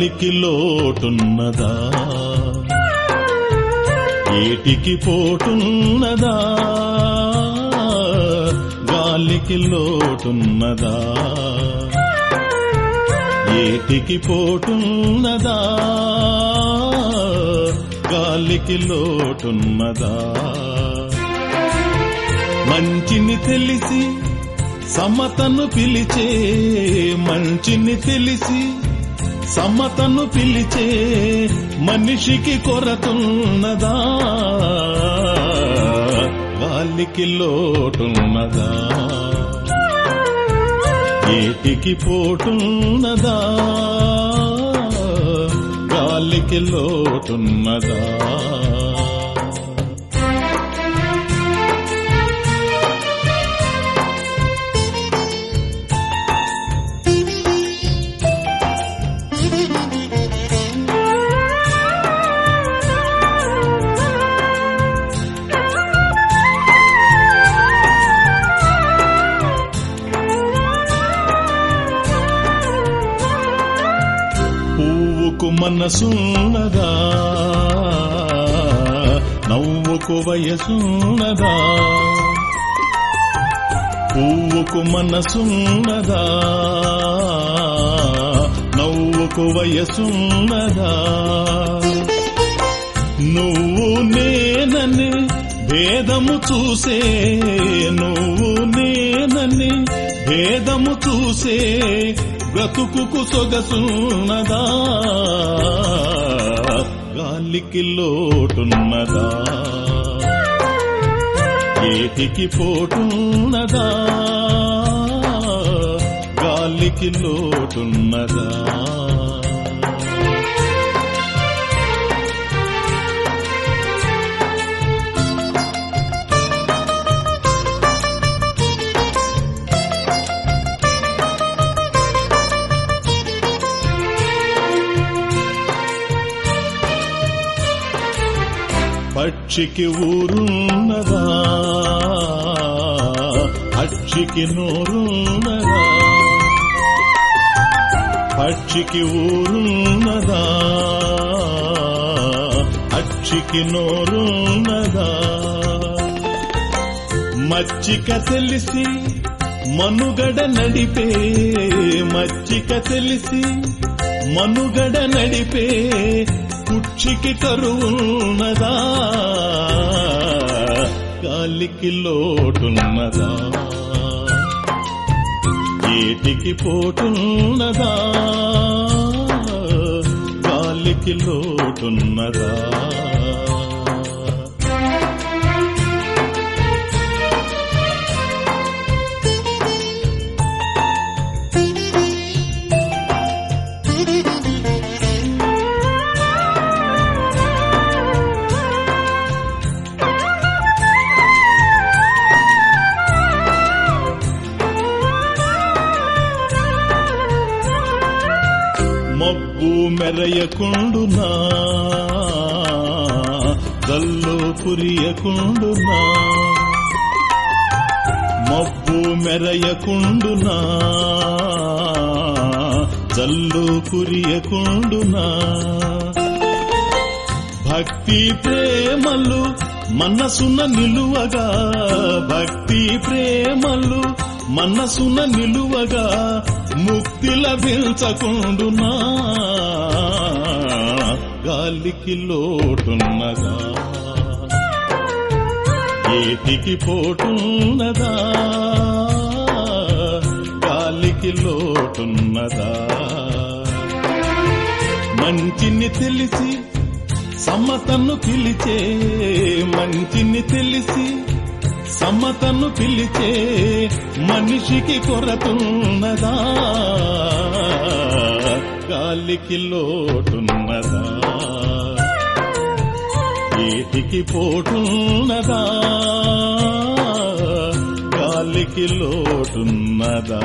తల్లికి లోటున్నదా? ఏటికి పోటున్నదా? గాలికి లోటున్నదా? ఏటికి పోటున్నదా? గాలికి లోటున్నదా? మంచిని తెలిసి సమతను పిలిచే మంచిని తెలిసి సమతను పిలిచే మనిషికి కొరతున్నదా? గాలికి లోటున్నదా? ఏటికి పోటున్నదా? గాలికి లోటున్నదా? నవ్వుకు మనసున్నదా? నవ్వుకు వయసున్నదా? పువ్వుకు మనసున్నదా? నవ్వుకు వయసున్నదా? నువ్వు నేనని భేదము చూసే నువ్వు నేనని భేదము చూసే బ్రతుకు సొగసున్నదా? గాలికి లోటున్నదా? ఏటికి పోటున్నదా? గాలికి లోటున్నదా? అక్షికి ఊరున్నదా? అక్షికి నోరున్నదా? పక్షికి ఊరున్నదా? అక్షికి నోరున్నదా? మచ్చిక తెలిసి మనుగడ నడిపే మచ్చిక తెలిసి మనుగడ నడిపే కుక్షికి కరువున్నదా? గాలికి లోటున్నదా? ఏటికి పోటున్నదా? గాలికి లోటున్నదా? మబ్బు మెరయకుండునా? గల్లు కురియకుండునా మబ్బు మెరయకుండునా? జల్లు కురియకుండునా? భక్తి ప్రేమలు మనసున నిలువగా భక్తి ప్రేమలు మనసున నిలువగా ముక్తి లభించకుండునా? గాలికి లోటున్నదా? ఏటికి పోటున్నదా? గాలికి లోటున్నదా? మంచిని తెలిసి సమతను పిలిచే మంచిని తెలిసి సమతను పిలిచే మనిషికి కొరతున్నదా? గాలికి లోటున్నదా? ఏటికి పోటున్నదా? గాలికి లోటున్నదా?